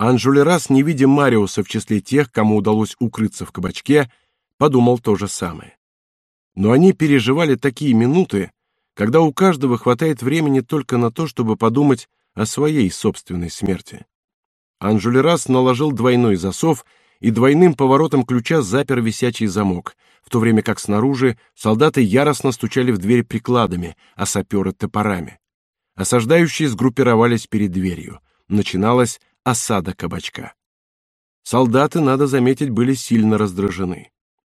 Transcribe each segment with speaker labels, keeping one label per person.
Speaker 1: Анжулерас, не видя Мариуса в числе тех, кому удалось укрыться в кабачке, подумал то же самое. Но они переживали такие минуты, когда у каждого хватает времени только на то, чтобы подумать о своей собственной смерти. Анжулерас наложил двойной засов и двойным поворотом ключа запер висячий замок, в то время как снаружи солдаты яростно стучали в дверь прикладами, а саперы — топорами. Осаждающие сгруппировались перед дверью. Начиналась осада кабачка. Солдаты, надо заметить, были сильно раздражены.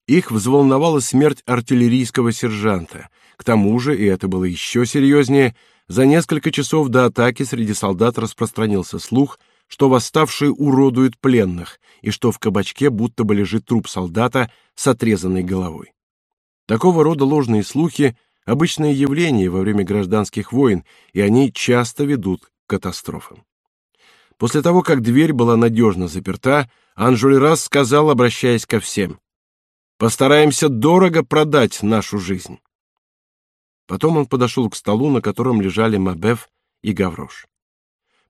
Speaker 1: Их взволновала смерть артиллерийского сержанта. К тому же, и это было еще серьезнее, за несколько часов до атаки среди солдат распространился слух, что восставшие уродуют пленных и что в кабачке будто бы лежит труп солдата с отрезанной головой. Такого рода ложные слухи — обычное явление во время гражданских войн, и они часто ведут к катастрофам. После того, как дверь была надежно заперта, Анжулерас сказал, обращаясь ко всем, «Постараемся дорого продать нашу жизнь». Потом он подошел к столу, на котором лежали Мабеф и Гаврош.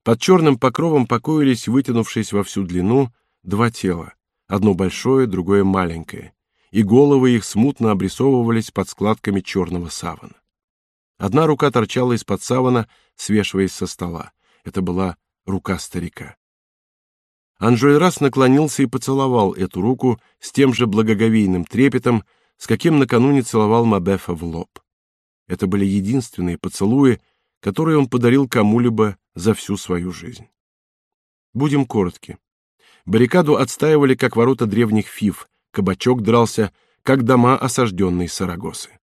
Speaker 1: Под черным покровом покоились, вытянувшись во всю длину, два тела, одно большое, другое маленькое, и головы их смутно обрисовывались под складками черного савана. Одна рука торчала из-под савана, свешиваясь со стола. Это была рука старика. Анжуэрас наклонился и поцеловал эту руку с тем же благоговейным трепетом, с каким накануне целовал Мабефа в лоб. Это были единственные поцелуи, которые он подарил кому-либо за всю свою жизнь. Будем коротки. Баррикаду отстаивали как ворота древних фив, кабачок дрался, как дома осажденной Сарагосы.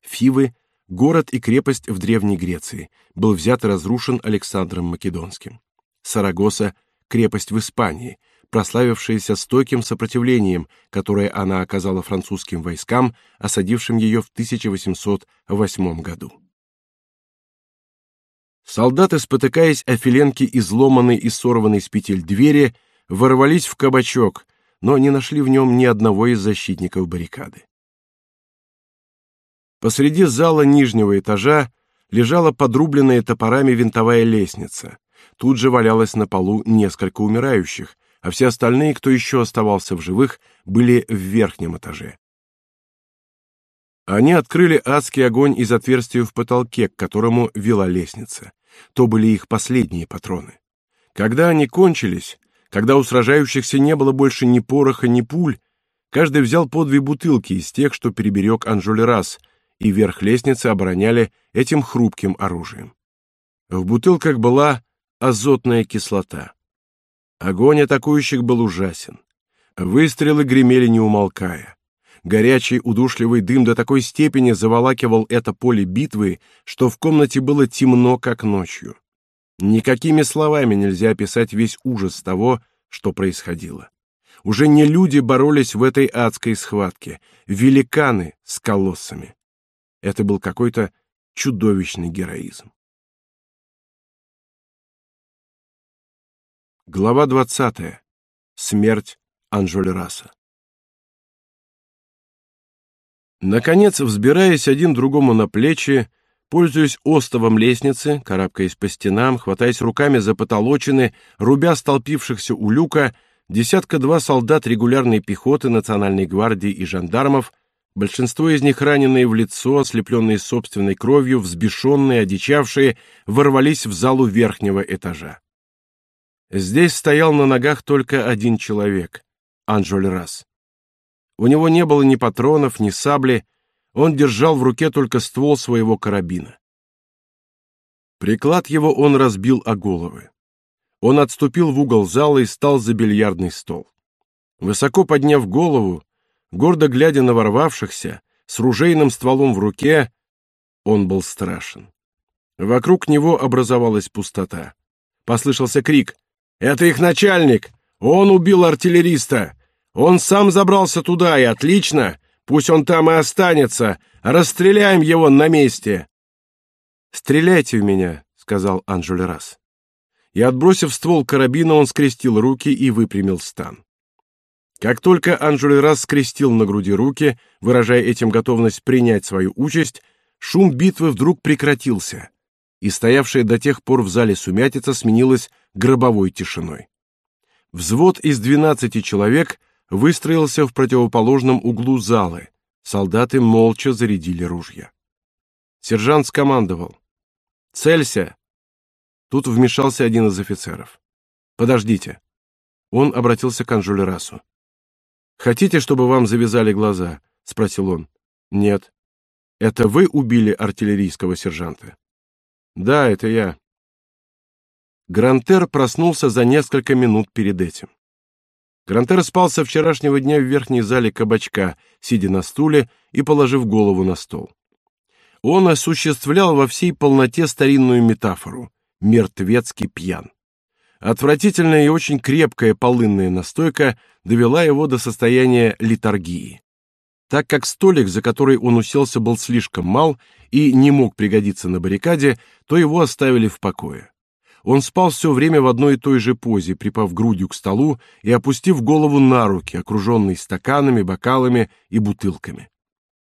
Speaker 1: Фивы, город и крепость в Древней Греции, был взят и разрушен Александром Македонским. Сарагоса — крепость в Испании, прославившаяся стойким сопротивлением, которое она оказала французским войскам, осадившим ее в 1808 году. Солдаты, спотыкаясь о филенке изломанной и сорванной с петель двери, ворвались в кабачок, но не нашли в нем ни одного из защитников баррикады. Посреди зала нижнего этажа лежала подрубленная топорами винтовая лестница. Тут же валялось на полу несколько умирающих, а все остальные, кто еще оставался в живых, были в верхнем этаже. Они открыли адский огонь из отверстия в потолке, к которому вела лестница. То были их последние патроны. Когда они кончились, когда у сражающихся не было больше ни пороха, ни пуль, каждый взял по две бутылки из тех, что переберег Анжолерас, и верх лестницы обороняли этим хрупким оружием. В бутылках была азотная кислота. Огонь атакующих был ужасен. Выстрелы гремели не умолкая. Горячий удушливый дым до такой степени заволакивал это поле битвы, что в комнате было темно, как ночью. Никакими словами нельзя описать весь ужас того, что происходило. Уже не люди боролись в этой адской схватке, великаны с колоссами. Это был какой-то чудовищный героизм. Глава 20. Смерть Анжолераса. Наконец, взбираясь один другому на плечи, пользуясь остовом лестницы, карабкаясь по стенам, хватаясь руками за потолочины, рубя столпившихся у люка, десятка-два солдат регулярной пехоты, национальной гвардии и жандармов, большинство из них раненые в лицо, ослепленные собственной кровью, взбешенные, одичавшие, ворвались в залу верхнего этажа. Здесь стоял на ногах только один человек — Анжоль Расс. У него не было ни патронов, ни сабли, он держал в руке только ствол своего карабина. Приклад его он разбил о головы. Он отступил в угол зала и стал за бильярдный стол. Высоко подняв голову, гордо глядя на ворвавшихся, с ружейным стволом в руке, он был страшен. Вокруг него образовалась пустота. Послышался крик «Это их начальник! Он убил артиллериста! Он сам забрался туда, и отлично. Пусть он там и останется. Расстреляем его на месте. Стреляйте в меня, сказал Анжелерас. И отбросив ствол карабина, он скрестил руки и выпрямил стан. Как только Анжелерас скрестил на груди руки, выражая этим готовность принять свою участь, шум битвы вдруг прекратился, и стоявшая до тех пор в зале сумятица сменилась гробовой тишиной. Взвод из 12 человек выстроился в противоположном углу залы. Солдаты молча зарядили ружья. Сержант скомандовал: "Целься!" Тут вмешался один из офицеров. "Подождите". Он обратился к Анжулерасу. "Хотите, чтобы вам завязали глаза?" спросил он. "Нет. Это вы убили артиллерийского сержанта?" "Да, это я". Грантер проснулся за несколько минут перед этим. Грантер спал со вчерашнего дня в верхней зале кабачка, сидя на стуле и положив голову на стол. Он осуществлял во всей полноте старинную метафору мертвецкий пьян. Отвратительная и очень крепкая полынная настойка довела его до состояния литаргии. Так как столик, за который он уселся, был слишком мал и не мог пригодиться на баррикаде, то его оставили в покое. Он спал все время в одной и той же позе, припав грудью к столу и опустив голову на руки, окруженный стаканами, бокалами и бутылками.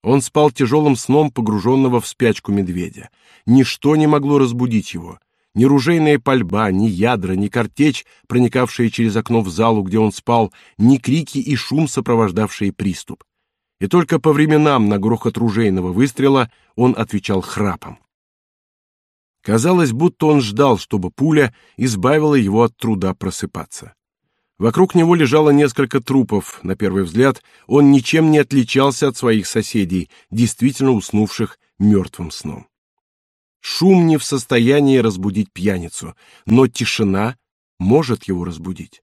Speaker 1: Он спал тяжелым сном погруженного в спячку медведя. Ничто не могло разбудить его. Ни ружейная пальба, ни ядра, ни картечь, проникавшие через окно в залу, где он спал, ни крики и шум, сопровождавшие приступ. И только по временам на грохот ружейного выстрела он отвечал храпом. Казалось, будто он ждал, чтобы пуля избавила его от труда просыпаться. Вокруг него лежало несколько трупов. На первый взгляд, он ничем не отличался от своих соседей, действительно уснувших мертвым сном. Шум не в состоянии разбудить пьяницу, но тишина может его разбудить.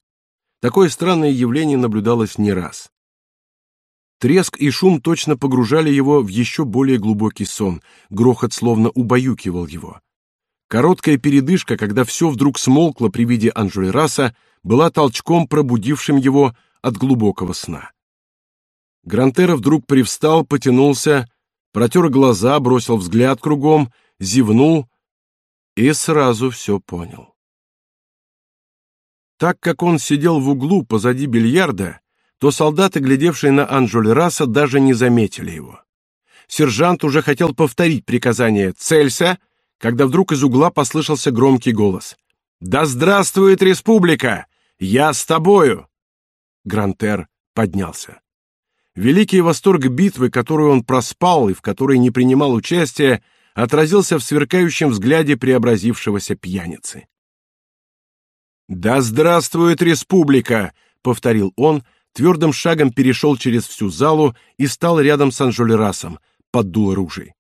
Speaker 1: Такое странное явление наблюдалось не раз. Треск и шум точно погружали его в еще более глубокий сон, грохот словно убаюкивал его. Короткая передышка, когда все вдруг смолкло при виде Анжуэраса, была толчком, пробудившим его от глубокого сна. Грантера вдруг привстал, потянулся, протер глаза, бросил взгляд кругом, зевнул и сразу все понял. Так как он сидел в углу позади бильярда, то солдаты, глядевшие на Анжуэль даже не заметили его. Сержант уже хотел повторить приказание «Целься!», когда вдруг из угла послышался громкий голос. «Да здравствует республика! Я с тобою!» Грантер поднялся. Великий восторг битвы, которую он проспал и в которой не принимал участия, отразился в сверкающем взгляде преобразившегося пьяницы. «Да здравствует республика!» — повторил он, твердым шагом перешел через всю залу и стал рядом с Анжолерасом, под дуло ружей.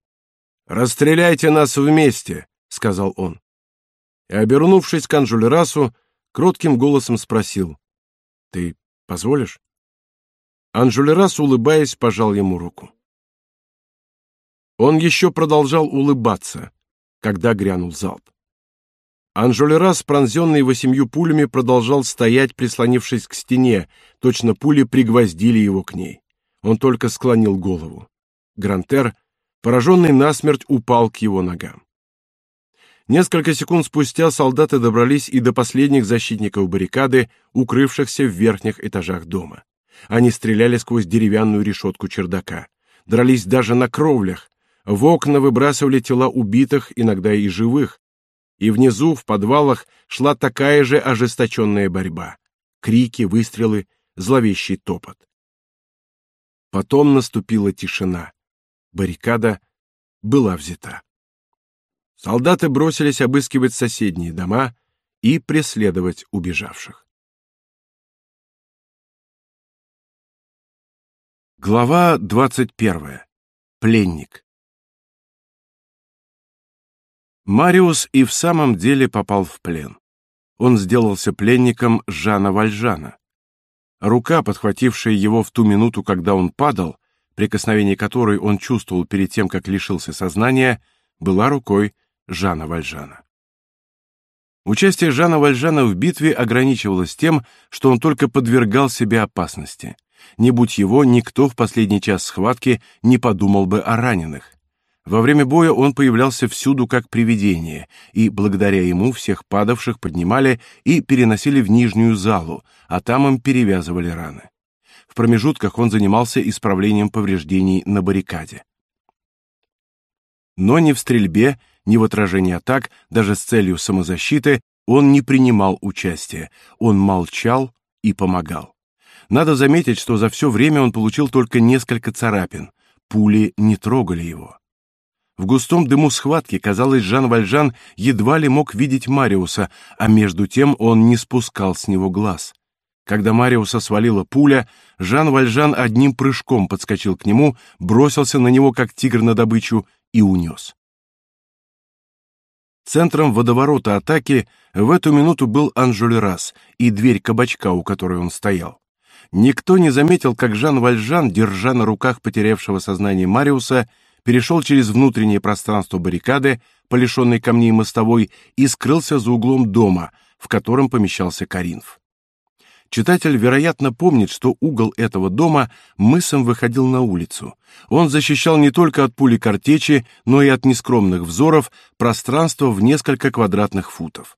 Speaker 1: Расстреляйте нас вместе, сказал он. И обернувшись к Анжулерасу, кротким голосом спросил: "Ты позволишь?" Анжулерас, улыбаясь, пожал ему руку. Он еще продолжал улыбаться, когда грянул залп. Анжолерас, пронзенный восемью пулями, продолжал стоять, прислонившись к стене, точно пули пригвоздили его к ней. Он только склонил голову. Грантер пораженный насмерть упал к его ногам. Несколько секунд спустя солдаты добрались и до последних защитников баррикады, укрывшихся в верхних этажах дома. Они стреляли сквозь деревянную решетку чердака, дрались даже на кровлях, в окна выбрасывали тела убитых, иногда и живых, и внизу, в подвалах, шла такая же ожесточенная борьба. Крики, выстрелы, зловещий топот. Потом наступила тишина баррикада была взята. Солдаты бросились обыскивать соседние дома и преследовать убежавших. Глава 21. Пленник. Мариус и в самом деле попал в плен. Он сделался пленником Жана Вальжана. Рука, подхватившая его в ту минуту, когда он падал, прикосновение которой он чувствовал перед тем, как лишился сознания, была рукой Жана Вальжана. Участие Жана Вальжана в битве ограничивалось тем, что он только подвергал себя опасности. Не будь его, никто в последний час схватки не подумал бы о раненых. Во время боя он появлялся всюду как привидение, и благодаря ему всех падавших поднимали и переносили в нижнюю залу, а там им перевязывали раны. В промежутках он занимался исправлением повреждений на баррикаде. Но ни в стрельбе, ни в отражении атак, даже с целью самозащиты, Он не принимал участия, он молчал и помогал. Надо заметить, что за все время он получил только несколько царапин. Пули не трогали его. В густом дыму схватки, казалось, Жан Вальжан едва ли мог видеть Мариуса, а между тем он не спускал с него глаз. Когда Мариуса свалила пуля, Жан Вальжан одним прыжком подскочил к нему, бросился на него, как тигр на добычу, и унес. Центром водоворота атаки в эту минуту был Анжулерас и дверь кабачка, у которой он стоял. Никто не заметил, как Жан Вальжан, держа на руках потерявшего сознание Мариуса, перешел через внутреннее пространство баррикады, по лишенной камней мостовой, и скрылся за углом дома, в котором помещался Каринф. Читатель, вероятно, помнит, что угол этого дома мысом выходил на улицу. Он защищал не только от пули картечи, но и от нескромных взоров пространство в несколько квадратных футов.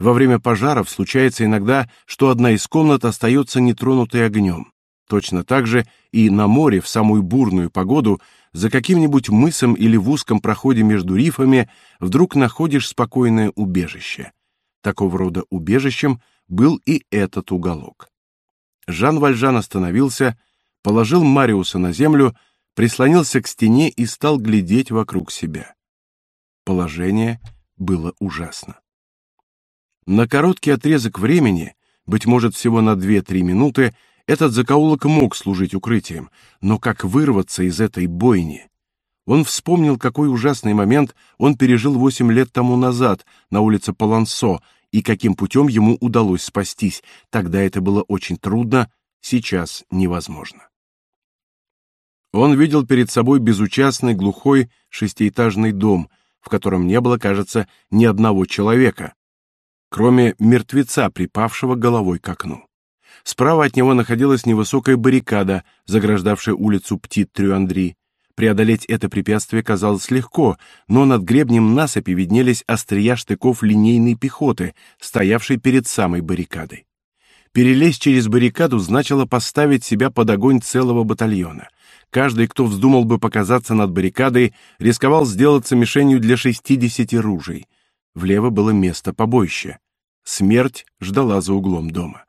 Speaker 1: Во время пожаров случается иногда, что одна из комнат остается нетронутой огнем. Точно так же и на море в самую бурную погоду за каким-нибудь мысом или в узком проходе между рифами вдруг находишь спокойное убежище. Такого рода убежищем был и этот уголок. Жан Вальжан остановился, положил Мариуса на землю, прислонился к стене и стал глядеть вокруг себя. Положение было ужасно. На короткий отрезок времени, быть может, всего на 2-3 минуты, этот закоулок мог служить укрытием, но как вырваться из этой бойни? Он вспомнил, какой ужасный момент он пережил восемь лет тому назад на улице Палансо и каким путем ему удалось спастись. Тогда это было очень трудно, сейчас невозможно. Он видел перед собой безучастный глухой шестиэтажный дом, в котором не было, кажется, ни одного человека, кроме мертвеца, припавшего головой к окну. Справа от него находилась невысокая баррикада, заграждавшая улицу Птит-Трюандри. Преодолеть это препятствие казалось легко, но над гребнем насыпи виднелись острия штыков линейной пехоты, стоявшей перед самой баррикадой. Перелезть через баррикаду значило поставить себя под огонь целого батальона. Каждый, кто вздумал бы показаться над баррикадой, рисковал сделаться мишенью для 60 ружей. Влево было место побоище. Смерть ждала за углом дома.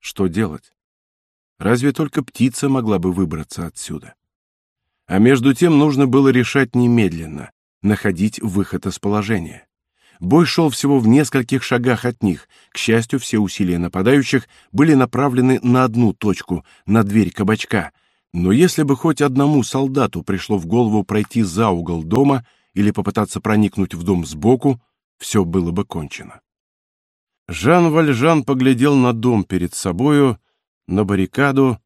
Speaker 1: Что делать? Разве только птица могла бы выбраться отсюда? А между тем нужно было решать немедленно, находить выход из положения. Бой шел всего в нескольких шагах от них. К счастью, все усилия нападающих были направлены на одну точку, на дверь кабачка. Но если бы хоть одному солдату пришло в голову пройти за угол дома или попытаться проникнуть в дом сбоку, все было бы кончено. Жан Вальжан поглядел на дом перед собою, на баррикаду,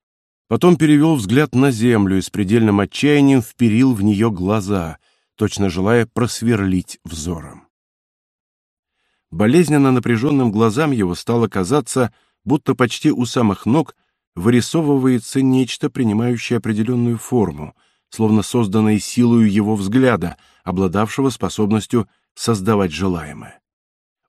Speaker 1: потом перевел взгляд на землю и с предельным отчаянием вперил в нее глаза, точно желая просверлить взором. Болезненно напряженным глазам его стало казаться, будто почти у самых ног вырисовывается нечто, принимающее определенную форму, словно созданное силою его взгляда, обладавшего способностью создавать желаемое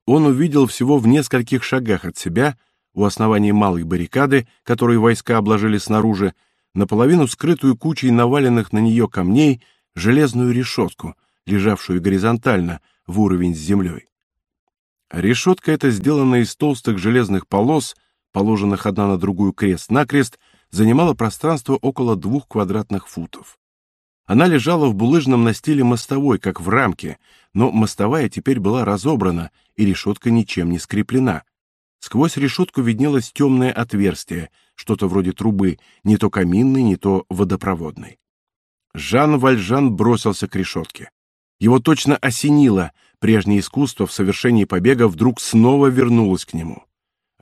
Speaker 1: он увидел всего в нескольких шагах от себя, у основания малой баррикады, которую войска обложили снаружи, наполовину скрытую кучей наваленных на нее камней, железную решетку, лежавшую горизонтально в уровень с землей. Решетка эта, сделанная из толстых железных полос, положенных одна на другую крест-накрест, занимала пространство около двух квадратных футов. Она лежала в булыжном настиле мостовой, как в рамке, но мостовая теперь была разобрана, и решетка ничем не скреплена. Сквозь решетку виднелось темное отверстие, что-то вроде трубы, не то каминной, не то водопроводной. Жан Вальжан бросился к решетке. Его точно осенило, прежнее искусство в совершении побега вдруг снова вернулось к нему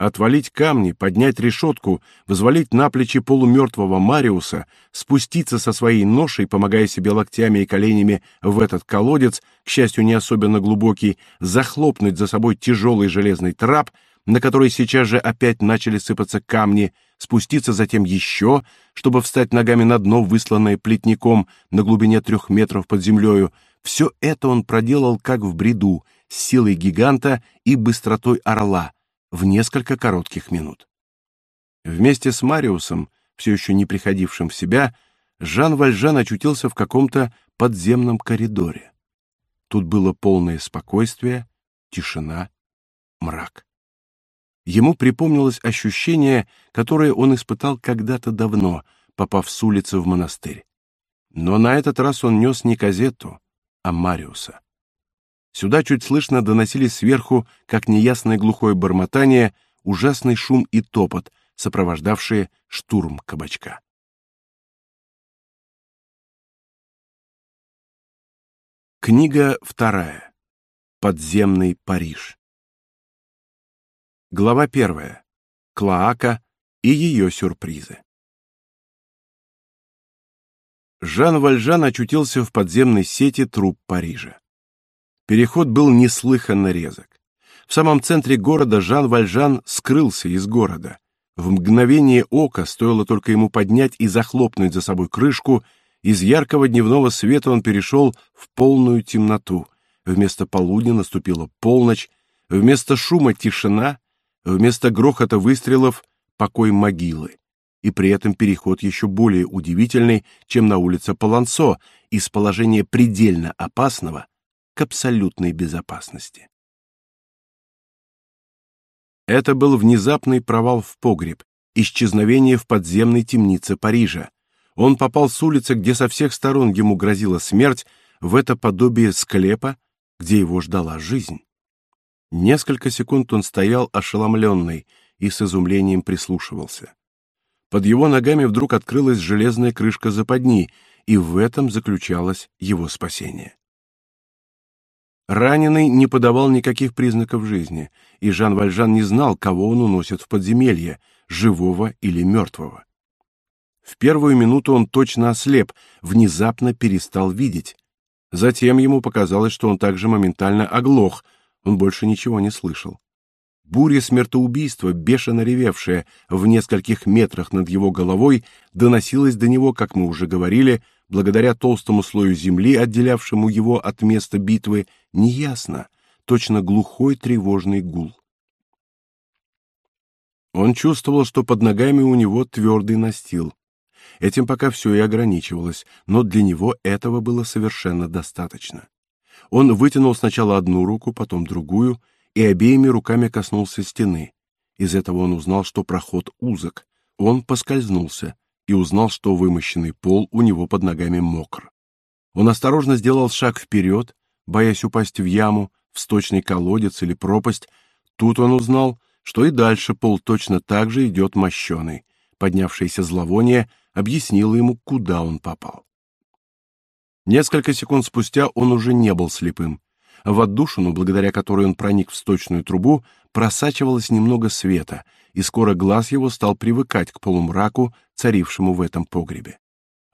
Speaker 1: отвалить камни, поднять решетку, взвалить на плечи полумертвого Мариуса, спуститься со своей ношей, помогая себе локтями и коленями в этот колодец, к счастью, не особенно глубокий, захлопнуть за собой тяжелый железный трап, на который сейчас же опять начали сыпаться камни, спуститься затем еще, чтобы встать ногами на дно, высланное плетником на глубине трех метров под землею. Все это он проделал как в бреду, с силой гиганта и быстротой орла — в несколько коротких минут. Вместе с Мариусом, все еще не приходившим в себя, Жан Вальжан очутился в каком-то подземном коридоре. Тут было полное спокойствие, тишина, мрак. Ему припомнилось ощущение, которое он испытал когда-то давно, попав с улицы в монастырь. Но на этот раз он нес не Казетту, а Мариуса. Сюда чуть слышно доносились сверху, как неясное глухое бормотание, ужасный шум и топот, сопровождавшие штурм кабачка. Книга вторая. Подземный Париж. Глава первая. Клоака и ее сюрпризы. Жан Вальжан очутился в подземной сети труб Парижа. Переход был неслыханно резок. В самом центре города Жан Вальжан скрылся из города. В мгновение ока стоило только ему поднять и захлопнуть за собой крышку, из яркого дневного света он перешел в полную темноту. Вместо полудня наступила полночь, вместо шума тишина, вместо грохота выстрелов покой могилы и при этом переход еще более удивительный, чем на улице Полансо, из положения предельно опасного к абсолютной безопасности. Это был внезапный провал в погреб, исчезновение в подземной темнице Парижа. Он попал с улицы, где со всех сторон ему грозила смерть, в это подобие склепа, где его ждала жизнь. Несколько секунд он стоял ошеломленный и с изумлением прислушивался. Под его ногами вдруг открылась железная крышка западни, и в этом заключалось его спасение. Раненый не подавал никаких признаков жизни, и Жан Вальжан не знал, кого он уносит в подземелье, живого или мертвого. В первую минуту он точно ослеп, внезапно перестал видеть. Затем ему показалось, что он также моментально оглох, он больше ничего не слышал. Буря смертоубийства, бешено ревевшая в нескольких метрах над его головой, доносилась до него, как мы уже говорили, благодаря толстому слою земли, отделявшему его от места битвы, неясно, точно глухой тревожный гул. Он чувствовал, что под ногами у него твердый настил. Этим пока все и ограничивалось, но для него этого было совершенно достаточно. Он вытянул сначала одну руку, потом другую и обеими руками коснулся стены. Из этого он узнал, что проход узок. Он поскользнулся и узнал, что вымощенный пол у него под ногами мокр. Он осторожно сделал шаг вперед, боясь упасть в яму, в сточный колодец или пропасть. Тут он узнал, что и дальше пол точно так же идет мощеный. Поднявшееся зловоние объяснило ему, куда он попал. Несколько секунд спустя он уже не был слепым. В отдушину, благодаря которой он проник в сточную трубу, просачивалось немного света, и скоро глаз его стал привыкать к полумраку, царившему в этом погребе.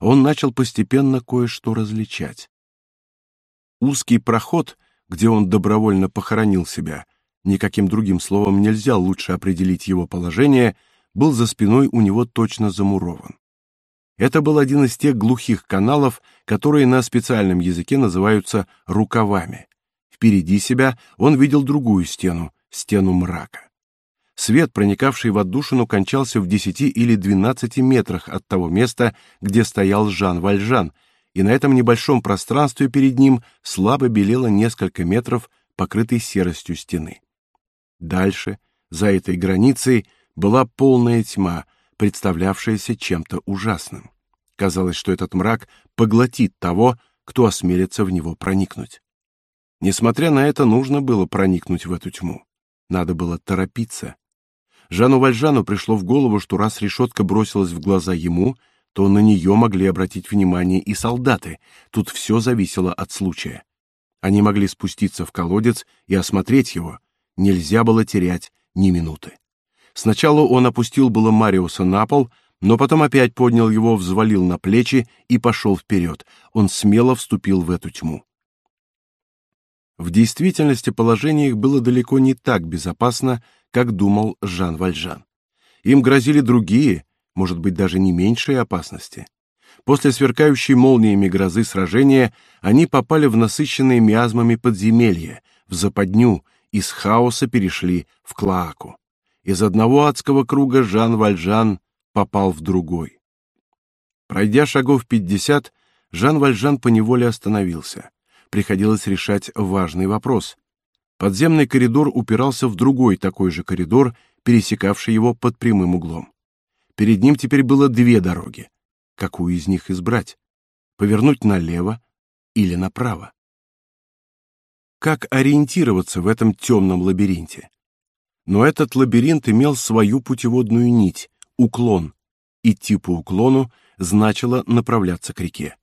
Speaker 1: Он начал постепенно кое-что различать. Узкий проход, где он добровольно похоронил себя, никаким другим словом нельзя лучше определить его положение, был за спиной у него точно замурован. Это был один из тех глухих каналов, которые на специальном языке называются рукавами. Впереди себя он видел другую стену, стену мрака. Свет, проникавший в отдушину, кончался в десяти или двенадцати метрах от того места, где стоял Жан Вальжан, и на этом небольшом пространстве перед ним слабо белело несколько метров покрытой серостью стены. Дальше, за этой границей, была полная тьма, представлявшаяся чем-то ужасным. Казалось, что этот мрак поглотит того, кто осмелится в него проникнуть. Несмотря на это, нужно было проникнуть в эту тьму. Надо было торопиться. Жану Вальжану пришло в голову, что раз решетка бросилась в глаза ему, то на нее могли обратить внимание и солдаты. Тут все зависело от случая. Они могли спуститься в колодец и осмотреть его. Нельзя было терять ни минуты. Сначала он опустил было Мариуса на пол, но потом опять поднял его, взвалил на плечи и пошел вперед. Он смело вступил в эту тьму. В действительности положение их было далеко не так безопасно, как думал Жан Вальжан. Им грозили другие, может быть, даже не меньшие опасности. После сверкающей молниями грозы сражения они попали в насыщенные миазмами подземелья, в западню, из хаоса перешли в клоаку. Из одного адского круга Жан Вальжан попал в другой. Пройдя шагов пятьдесят, Жан Вальжан поневоле остановился приходилось решать важный вопрос. Подземный коридор упирался в другой такой же коридор, пересекавший его под прямым углом. Перед ним теперь было две дороги. Какую из них избрать? Повернуть налево или направо? Как ориентироваться в этом темном лабиринте? Но этот лабиринт имел свою путеводную нить уклон. Идти по уклону значило направляться к реке.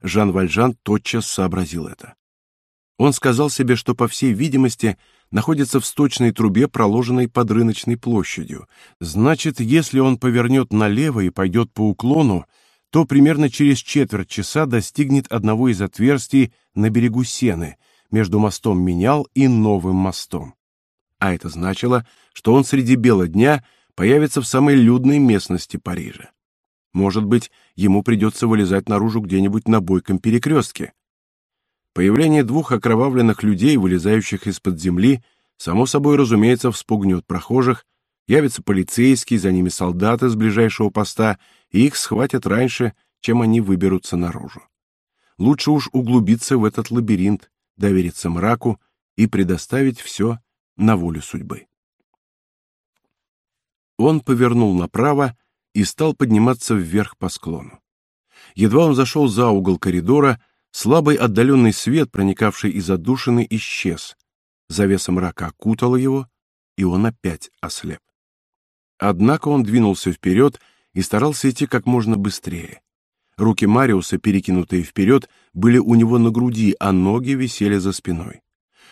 Speaker 1: Жан Вальжан тотчас сообразил это. Он сказал себе, что по всей видимости находится в сточной трубе, проложенной под рыночной площадью. Значит, если он повернет налево и пойдет по уклону, то примерно через четверть часа достигнет одного из отверстий на берегу Сены, между мостом Менял и Новым мостом. А это значило, что он среди бела дня появится в самой людной местности Парижа. Может быть, ему придется вылезать наружу где-нибудь на бойком перекрестке. Появление двух окровавленных людей, вылезающих из-под земли, само собой, разумеется, вспугнет прохожих, явится полицейский, за ними солдаты с ближайшего поста, и их схватят раньше, чем они выберутся наружу. Лучше уж углубиться в этот лабиринт, довериться мраку и предоставить все на волю судьбы. Он повернул направо и стал подниматься вверх по склону. Едва он зашел за угол коридора, Слабый отдаленный свет, проникавший из отдушины, исчез. Завеса мрака окутала его, и он опять ослеп. Однако он двинулся вперед и старался идти как можно быстрее. Руки Мариуса, перекинутые вперед, были у него на груди, а ноги висели за спиной.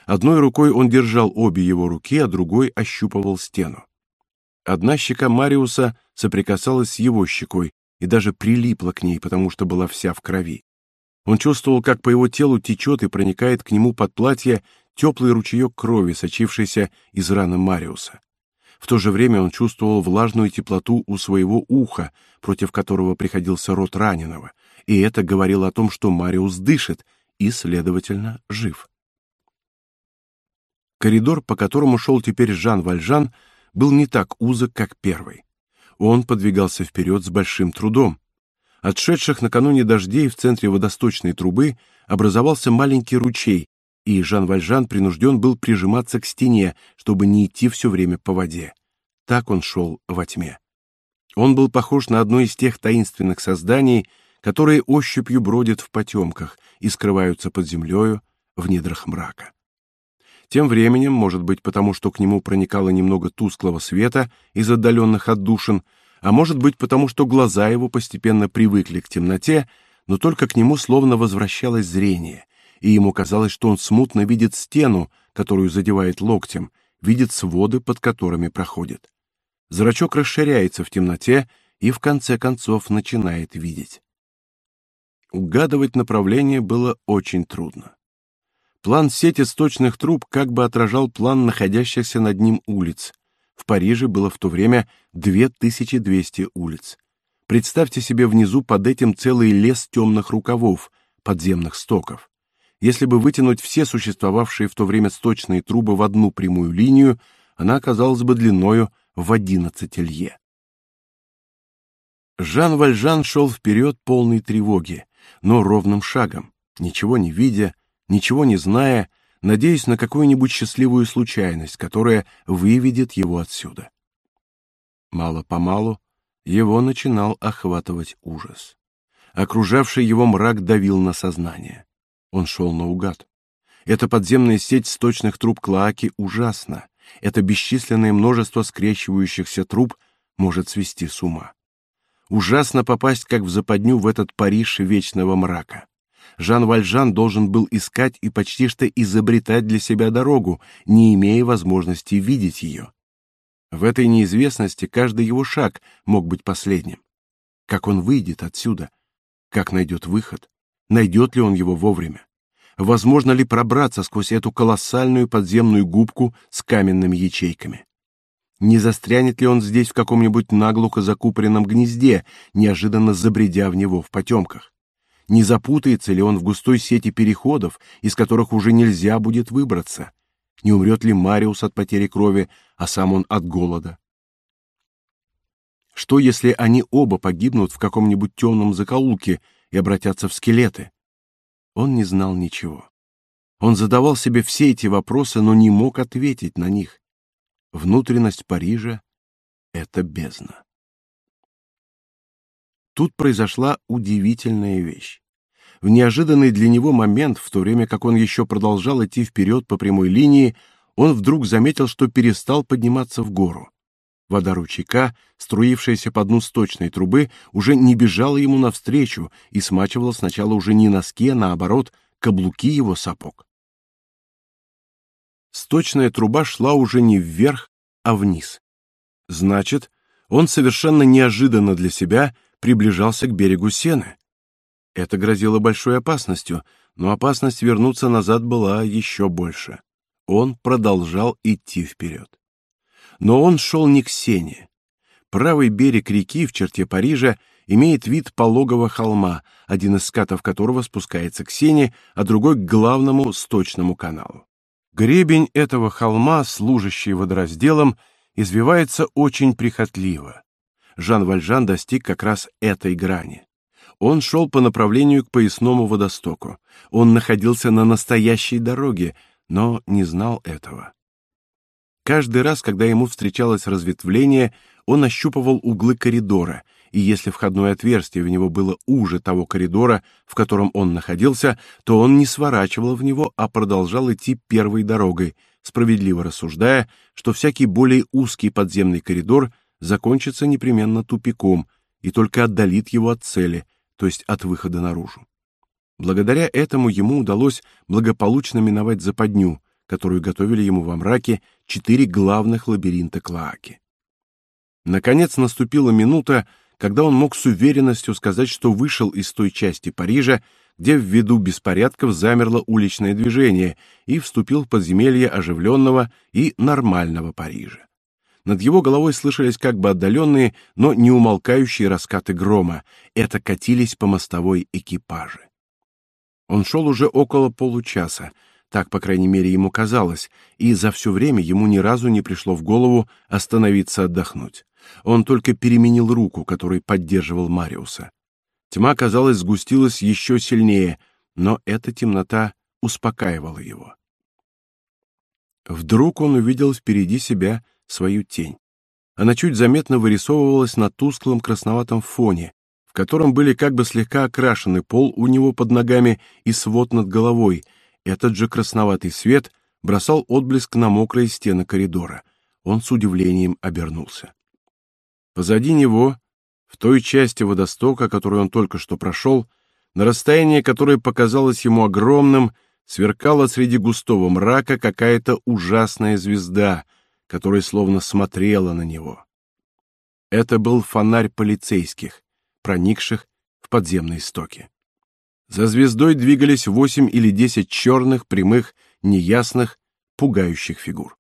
Speaker 1: Одной рукой он держал обе его руки, а другой ощупывал стену. Одна щека Мариуса соприкасалась с его щекой и даже прилипла к ней, потому что была вся в крови. Он чувствовал, как по его телу течет и проникает к нему под платье теплый ручеек крови, сочившийся из раны Мариуса. В то же время он чувствовал влажную теплоту у своего уха, против которого приходился рот раненого, и это говорило о том, что Мариус дышит и, следовательно, жив. Коридор, по которому шел теперь Жан Вальжан, был не так узок, как первый. Он подвигался вперед с большим трудом. От шедших накануне дождей в центре водосточной трубы образовался маленький ручей, и Жан Вальжан принужден был прижиматься к стене, чтобы не идти все время по воде. Так он шел во тьме. Он был похож на одно из тех таинственных созданий, которые ощупью бродят в потемках и скрываются под землею в недрах мрака. Тем временем, может быть, потому что к нему проникало немного тусклого света из отдаленных отдушин, а может быть, потому что глаза его постепенно привыкли к темноте, но только к нему словно возвращалось зрение, и ему казалось, что он смутно видит стену, которую задевает локтем, видит своды, под которыми проходит. Зрачок расширяется в темноте и в конце концов начинает видеть. Угадывать направление было очень трудно. План сети сточных труб как бы отражал план находящихся над ним улиц, в Париже было в то время 2200 улиц. Представьте себе внизу под этим целый лес темных рукавов, подземных стоков. Если бы вытянуть все существовавшие в то время сточные трубы в одну прямую линию, она оказалась бы длиною в 11 лье. Жан Вальжан шел вперед полной тревоги, но ровным шагом, ничего не видя, ничего не зная, надеясь на какую-нибудь счастливую случайность, которая выведет его отсюда. Мало-помалу его начинал охватывать ужас. Окружавший его мрак давил на сознание. Он шел наугад. Эта подземная сеть сточных труб Клоаки ужасна. Это бесчисленное множество скрещивающихся труб может свести с ума. Ужасно попасть как в западню в этот Париж вечного мрака. Жан Вальжан должен был искать и почти что изобретать для себя дорогу, не имея возможности видеть ее. В этой неизвестности каждый его шаг мог быть последним. Как он выйдет отсюда? Как найдет выход? Найдет ли он его вовремя? Возможно ли пробраться сквозь эту колоссальную подземную губку с каменными ячейками? Не застрянет ли он здесь в каком-нибудь наглухо закупоренном гнезде, неожиданно забредя в него в потемках? Не запутается ли он в густой сети переходов, из которых уже нельзя будет выбраться? Не умрет ли Мариус от потери крови, а сам он от голода? Что, если они оба погибнут в каком-нибудь темном закоулке и обратятся в скелеты? Он не знал ничего. Он задавал себе все эти вопросы, но не мог ответить на них. Внутренность Парижа — это бездна. Тут произошла удивительная вещь. В неожиданный для него момент, в то время как он еще продолжал идти вперед по прямой линии, он вдруг заметил, что перестал подниматься в гору. Вода ручейка, струившаяся по дну сточной трубы, уже не бежала ему навстречу и смачивала сначала уже не носки, а наоборот, каблуки его сапог. Сточная труба шла уже не вверх, а вниз. Значит, он совершенно неожиданно для себя приближался к берегу Сены. Это грозило большой опасностью, но опасность вернуться назад была еще больше. Он продолжал идти вперед. Но он шел не к Сене. Правый берег реки в черте Парижа имеет вид пологого холма, один из скатов которого спускается к Сене, а другой к главному сточному каналу. Гребень этого холма, служащий водоразделом, извивается очень прихотливо. Жан Вальжан достиг как раз этой грани. Он шел по направлению к поясному водостоку. Он находился на настоящей дороге, но не знал этого. Каждый раз, когда ему встречалось разветвление, он ощупывал углы коридора, и если входное отверстие в него было уже того коридора, в котором он находился, то он не сворачивал в него, а продолжал идти первой дорогой, справедливо рассуждая, что всякий более узкий подземный коридор закончится непременно тупиком и только отдалит его от цели, то есть от выхода наружу. Благодаря этому ему удалось благополучно миновать западню, которую готовили ему во мраке четыре главных лабиринта Клоаки. Наконец наступила минута, когда он мог с уверенностью сказать, что вышел из той части Парижа, где ввиду беспорядков замерло уличное движение, и вступил в подземелье оживленного и нормального Парижа. Над его головой слышались как бы отдаленные, но не умолкающие раскаты грома. Это катились по мостовой экипажи. Он шел уже около получаса, так, по крайней мере, ему казалось, и за все время ему ни разу не пришло в голову остановиться отдохнуть. Он только переменил руку, которой поддерживал Мариуса. Тьма, казалось, сгустилась еще сильнее, но эта темнота успокаивала его. Вдруг он увидел впереди себя свою тень. Она чуть заметно вырисовывалась на тусклом красноватом фоне, в котором были как бы слегка окрашены пол у него под ногами и свод над головой. Этот же красноватый свет бросал отблеск на мокрые стены коридора. Он с удивлением обернулся. Позади него, в той части водостока, которую он только что прошел, на расстоянии, которое показалось ему огромным, сверкала среди густого мрака какая-то ужасная звезда — которая словно смотрела на него. Это был фонарь полицейских, проникших в подземные стоки. За звездой двигались восемь или десять черных, прямых, неясных, пугающих фигур.